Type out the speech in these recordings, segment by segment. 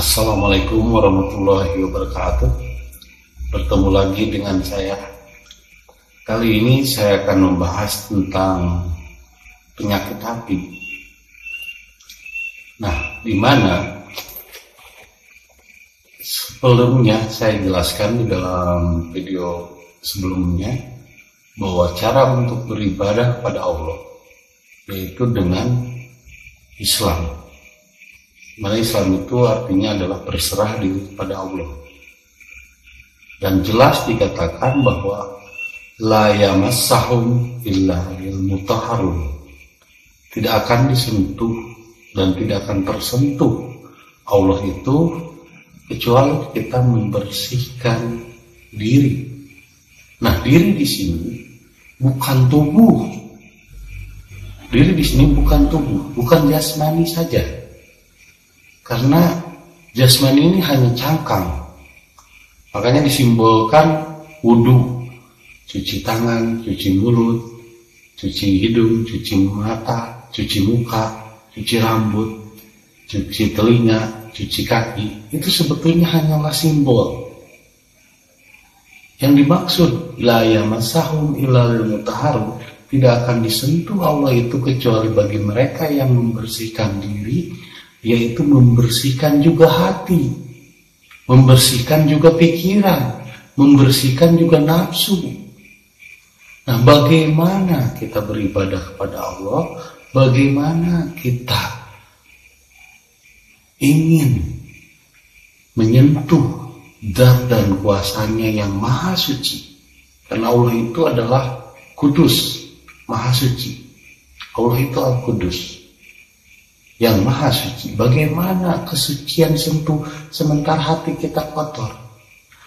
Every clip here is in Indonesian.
Assalamualaikum warahmatullahi wabarakatuh. Bertemu lagi dengan saya. Kali ini saya akan membahas tentang penyakit hati. Nah, di mana sebelumnya saya jelaskan di dalam video sebelumnya bahwa cara untuk beribadah kepada Allah yaitu dengan Islam mana Islam itu artinya adalah berserah diri kepada Allah. Dan jelas dikatakan bahwa la yamassahum illa mutahharun. Tidak akan disentuh dan tidak akan tersentuh Allah itu kecuali kita membersihkan diri. Nah, diri di sini bukan tubuh. Diri di sini bukan tubuh, bukan jasmani saja karena jasmani ini hanya cangkang. Makanya disimbolkan wudhu, cuci tangan, cuci mulut, cuci hidung, cuci mata, cuci muka, cuci rambut, cuci telinga, cuci kaki. Itu sebetulnya hanyalah simbol. Yang dimaksud la yamasahum ilal mutaharu tidak akan disentuh Allah itu kecuali bagi mereka yang membersihkan diri yaitu membersihkan juga hati, membersihkan juga pikiran, membersihkan juga nafsu. Nah, bagaimana kita beribadah kepada Allah? Bagaimana kita ingin menyentuh zat dan kuasanya yang maha suci? Karena Allah itu adalah kudus, maha suci. Allah itu al-kudus yang maha suci. Bagaimana kesucian sentuh sementara hati kita kotor,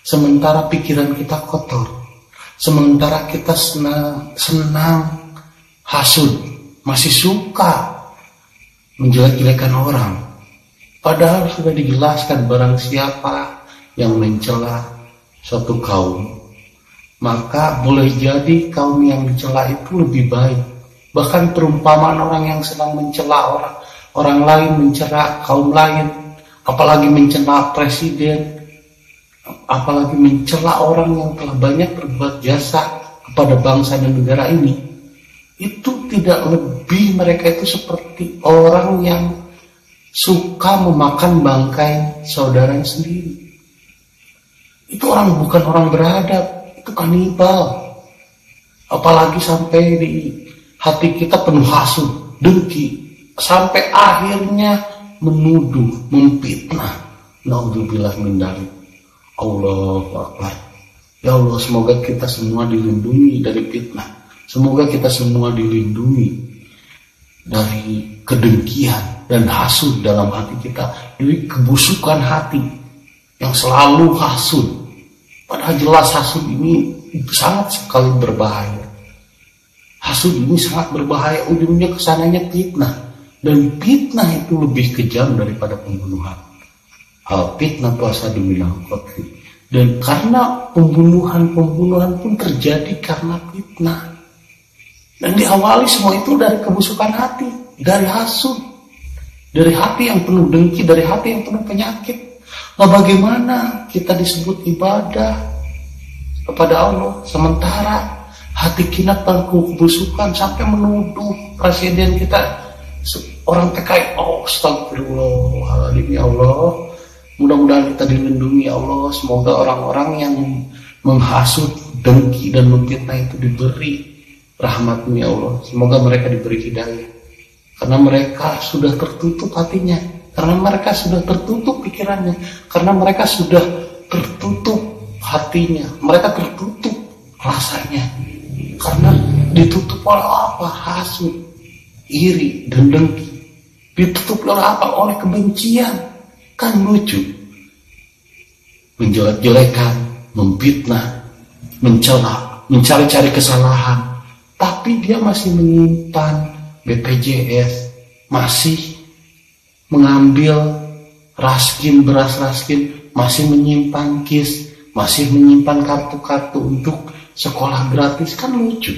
sementara pikiran kita kotor, sementara kita senang, senang hasud, masih suka menjelek-jelekan orang. Padahal sudah dijelaskan barang siapa yang mencela suatu kaum, maka boleh jadi kaum yang dicela itu lebih baik. Bahkan perumpamaan orang yang sedang mencela orang orang lain mencela kaum lain, apalagi mencela presiden, apalagi mencela orang yang telah banyak berbuat jasa kepada bangsa dan negara ini, itu tidak lebih mereka itu seperti orang yang suka memakan bangkai saudaranya sendiri. Itu orang bukan orang beradab, itu kanibal. Apalagi sampai di hati kita penuh hasut, dengki, sampai akhirnya menuduh, memfitnah. Naudzubillah min dalik. Allah Akbar. Ya Allah, semoga kita semua dilindungi dari fitnah. Semoga kita semua dilindungi dari kedengkian dan hasud dalam hati kita, dari kebusukan hati yang selalu hasud. Padahal jelas hasud ini sangat sekali berbahaya. Hasud ini sangat berbahaya, ujungnya ke sananya fitnah. Dan fitnah itu lebih kejam daripada pembunuhan. Al fitnah puasa demi qatli. Dan karena pembunuhan-pembunuhan pun terjadi karena fitnah. Dan diawali semua itu dari kebusukan hati, dari hasud, dari hati yang penuh dengki, dari hati yang penuh penyakit. Nah bagaimana kita disebut ibadah kepada Allah sementara hati kita penuh kebusukan sampai menuduh presiden kita orang PKI oh astagfirullahaladzim ya Allah. Mudah-mudahan kita dilindungi ya Allah. Semoga orang-orang yang menghasut dengki dan memfitnah itu diberi rahmatmu ya Allah. Semoga mereka diberi hidayah. Karena mereka sudah tertutup hatinya. Karena mereka sudah tertutup pikirannya. Karena mereka sudah tertutup hatinya. Mereka tertutup rasanya. Karena ditutup oleh apa? Hasut iri dan dengki Ditutup apa? Oleh kebencian. Kan lucu. Menjelek-jelekan, memfitnah, mencela, mencari-cari kesalahan. Tapi dia masih menyimpan BPJS, masih mengambil raskin, beras raskin, masih menyimpan KIS, masih menyimpan kartu-kartu untuk sekolah gratis. Kan lucu.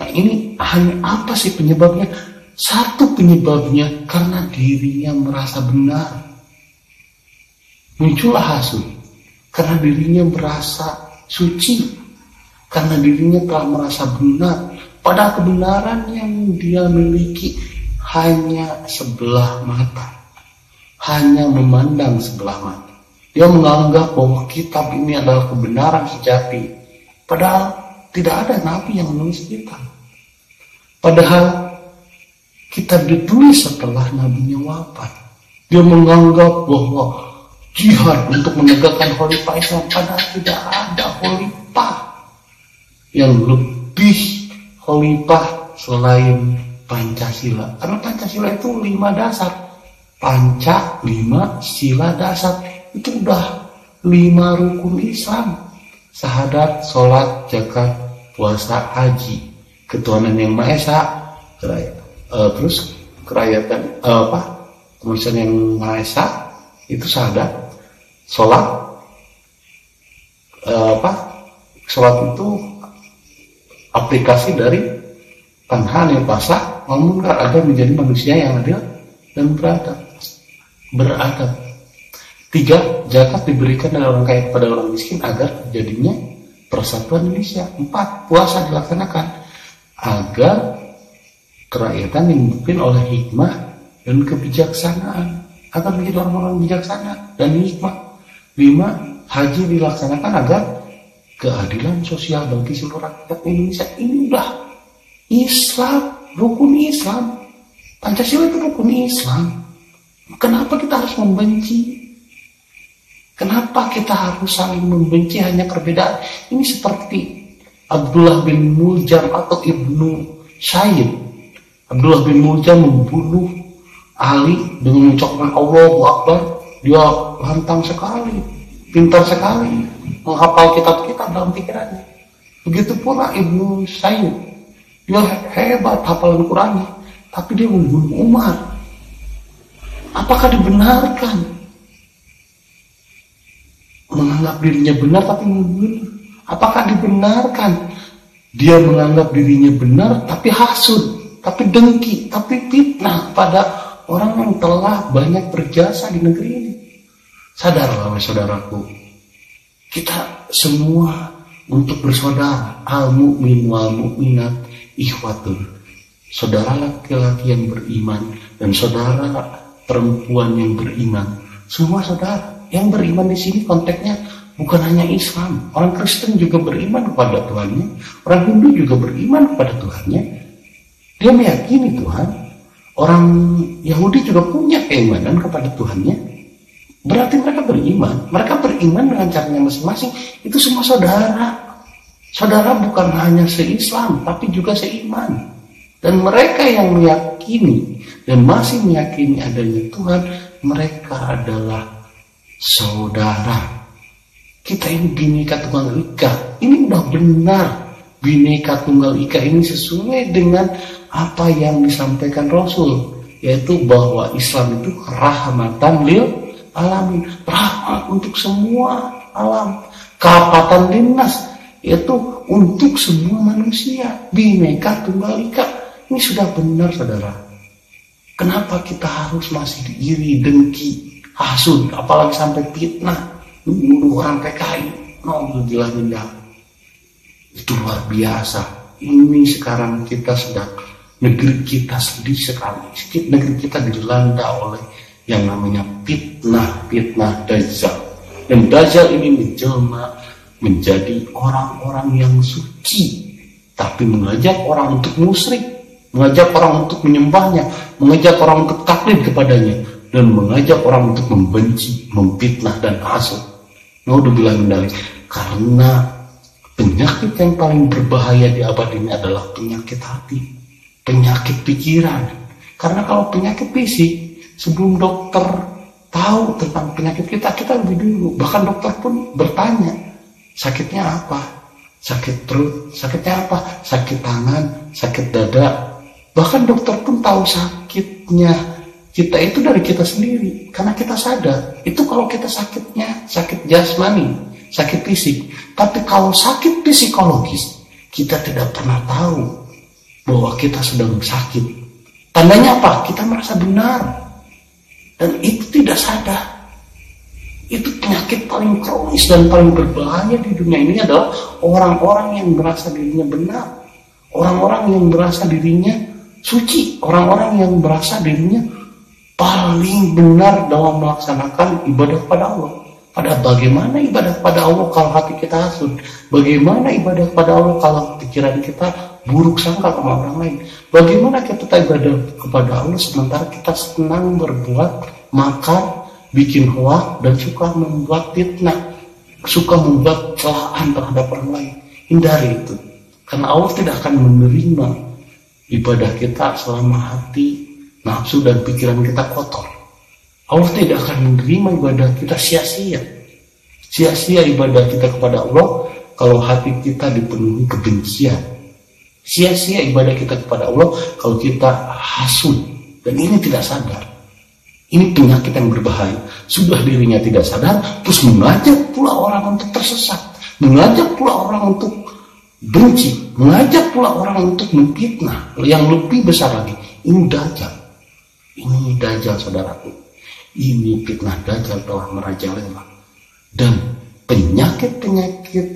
Nah ini hanya apa sih penyebabnya? Satu penyebabnya karena dirinya merasa benar. muncullah hasud karena dirinya merasa suci. Karena dirinya telah merasa benar. Pada kebenaran yang dia miliki hanya sebelah mata. Hanya memandang sebelah mata. Dia menganggap bahwa kitab ini adalah kebenaran sejati. Padahal tidak ada nabi yang menulis kitab. Padahal kitab ditulis setelah nabinya wafat. Dia menganggap bahwa jihad untuk menegakkan khalifah Islam padahal tidak ada khalifah yang lebih khalifah selain Pancasila. Karena Pancasila itu lima dasar. Panca lima sila dasar. Itu udah lima rukun Islam. Sahadat sholat zakat puasa haji. Ketuhanan yang maha esa uh, terus kerakyatan uh, apa kemanusiaan yang maha itu sahadat sholat eh, apa sholat itu aplikasi dari tanhan yang pasah mengungkar agar menjadi manusia yang adil dan beradab. Beradab. Tiga zakat diberikan dari orang kaya kepada orang miskin agar terjadinya persatuan Indonesia. Empat puasa dilaksanakan agar kerakyatan dipimpin oleh hikmah dan kebijaksanaan agar menjadi orang-orang bijaksana dan hikmah Lima, haji dilaksanakan agar keadilan sosial bagi seluruh rakyat Indonesia. Ini udah Islam, rukun Islam. Pancasila itu rukun Islam. Kenapa kita harus membenci? Kenapa kita harus saling membenci hanya perbedaan? Ini seperti Abdullah bin Muljam atau Ibnu Syed. Abdullah bin Muljam membunuh Ali dengan mengucapkan Allahu Akbar dia lantang sekali, pintar sekali, menghafal kitab-kitab dalam pikirannya. Begitu pula Ibnu Sayyid. Dia hebat hafalan Qurannya, tapi dia membunuh Umar. Apakah dibenarkan? Menganggap dirinya benar tapi membunuh. Apakah dibenarkan? Dia menganggap dirinya benar tapi hasud, tapi dengki, tapi fitnah pada orang yang telah banyak berjasa di negeri ini. Sadarlah, saudaraku, kita semua untuk bersaudara, al mukmin wal mukminat ikhwatun. Saudara laki-laki yang beriman dan saudara perempuan yang beriman, semua saudara yang beriman di sini konteksnya bukan hanya Islam. Orang Kristen juga beriman kepada Tuhannya, orang Hindu juga beriman kepada Tuhannya. Dia meyakini Tuhan. Orang Yahudi juga punya keimanan kepada Tuhannya. Berarti mereka beriman. Mereka beriman dengan caranya masing-masing. Itu semua saudara. Saudara bukan hanya se-Islam, tapi juga seiman. Dan mereka yang meyakini dan masih meyakini adanya Tuhan, mereka adalah saudara. Kita ini bineka tunggal ika. Ini udah benar. Bineka tunggal ika ini sesuai dengan apa yang disampaikan Rasul. Yaitu bahwa Islam itu rahmatan lil alamin rahmat untuk semua alam kapatan dinas yaitu untuk semua manusia. Bineka tunggal ika ini sudah benar saudara. Kenapa kita harus masih diiri dengki hasud apalagi sampai fitnah membunuh orang PKI? Alhamdulillah mindah itu luar biasa ini sekarang kita sedang negeri kita sedih sekali negeri kita dilanda oleh yang namanya fitnah-fitnah Dajjal. Dan Dajjal ini menjelma menjadi orang-orang yang suci, tapi mengajak orang untuk musyrik, mengajak orang untuk menyembahnya, mengajak orang untuk taklid kepadanya, dan mengajak orang untuk membenci, memfitnah dan hasut. Naudzubillah mendali. Karena penyakit yang paling berbahaya di abad ini adalah penyakit hati, penyakit pikiran. Karena kalau penyakit fisik sebelum dokter tahu tentang penyakit kita, kita lebih dulu. Bahkan dokter pun bertanya, sakitnya apa? Sakit perut, sakitnya apa? Sakit tangan, sakit dada. Bahkan dokter pun tahu sakitnya kita itu dari kita sendiri. Karena kita sadar, itu kalau kita sakitnya sakit jasmani, sakit fisik. Tapi kalau sakit psikologis, kita tidak pernah tahu bahwa kita sedang sakit. Tandanya apa? Kita merasa benar dan itu tidak sadar. Itu penyakit paling kronis dan paling berbahaya di dunia ini adalah orang-orang yang merasa dirinya benar. Orang-orang yang merasa dirinya suci. Orang-orang yang merasa dirinya paling benar dalam melaksanakan ibadah kepada Allah. Pada bagaimana ibadah kepada Allah kalau hati kita hasud? Bagaimana ibadah kepada Allah kalau pikiran kita buruk sangka sama orang lain? Bagaimana kita ibadah kepada Allah sementara kita senang berbuat makan, bikin hoak dan suka membuat fitnah, suka membuat celaan terhadap orang lain? Hindari itu. Karena Allah tidak akan menerima ibadah kita selama hati, nafsu dan pikiran kita kotor. Allah tidak akan menerima ibadah kita sia-sia. Sia-sia ibadah kita kepada Allah kalau hati kita dipenuhi kebencian. Sia-sia ibadah kita kepada Allah kalau kita hasud. Dan ini tidak sadar. Ini penyakit yang berbahaya. Sudah dirinya tidak sadar, terus mengajak pula orang untuk tersesat. Mengajak pula orang untuk benci. Mengajak pula orang untuk memfitnah. Yang lebih besar lagi, ini dajjal. Ini dajjal saudaraku ini fitnah dajjal telah merajalela. Dan penyakit-penyakit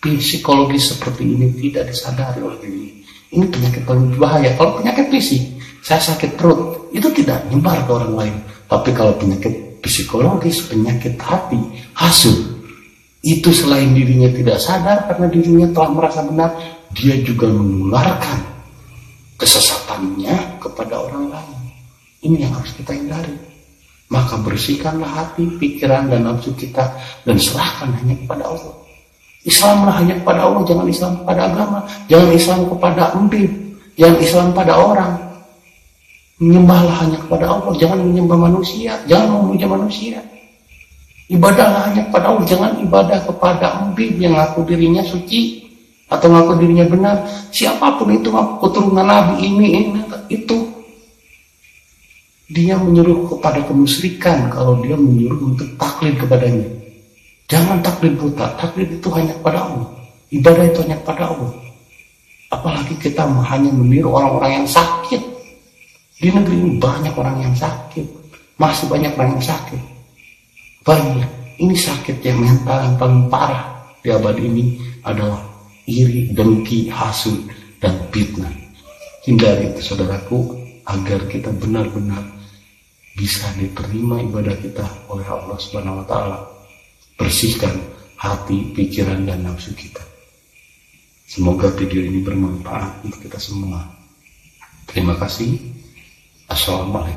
psikologis seperti ini tidak disadari oleh diri. Ini penyakit paling berbahaya kalau penyakit fisik saya sakit perut itu tidak nyebar ke orang lain. Tapi kalau penyakit psikologis penyakit hati hasut itu selain dirinya tidak sadar karena dirinya telah merasa benar dia juga menularkan kesesatannya kepada orang lain. Ini yang harus kita hindari maka bersihkanlah hati, pikiran, dan nafsu kita dan serahkan hanya kepada Allah. Islamlah hanya kepada Allah, jangan Islam kepada agama, jangan Islam kepada empim, jangan Islam pada orang. Menyembahlah hanya kepada Allah, jangan menyembah manusia, jangan memuja manusia. Ibadahlah hanya kepada Allah, jangan ibadah kepada empim yang ngaku dirinya suci atau ngaku dirinya benar. Siapa pun itu keturunan Nabi ini, ini itu dia menyuruh kepada kemusyrikan kalau dia menyuruh untuk taklid kepadanya. Jangan taklid buta, taklid itu hanya kepada Allah. Ibadah itu hanya kepada Allah. Apalagi kita hanya meniru orang-orang yang sakit. Di negeri ini banyak orang yang sakit. Masih banyak orang yang sakit. Banyak. Ini sakit yang mental yang paling parah di abad ini adalah iri, dengki, hasud, dan fitnah. Hindari itu saudaraku agar kita benar-benar bisa diterima ibadah kita oleh Allah Subhanahu wa taala. Bersihkan hati, pikiran dan nafsu kita. Semoga video ini bermanfaat untuk kita semua. Terima kasih. Assalamualaikum.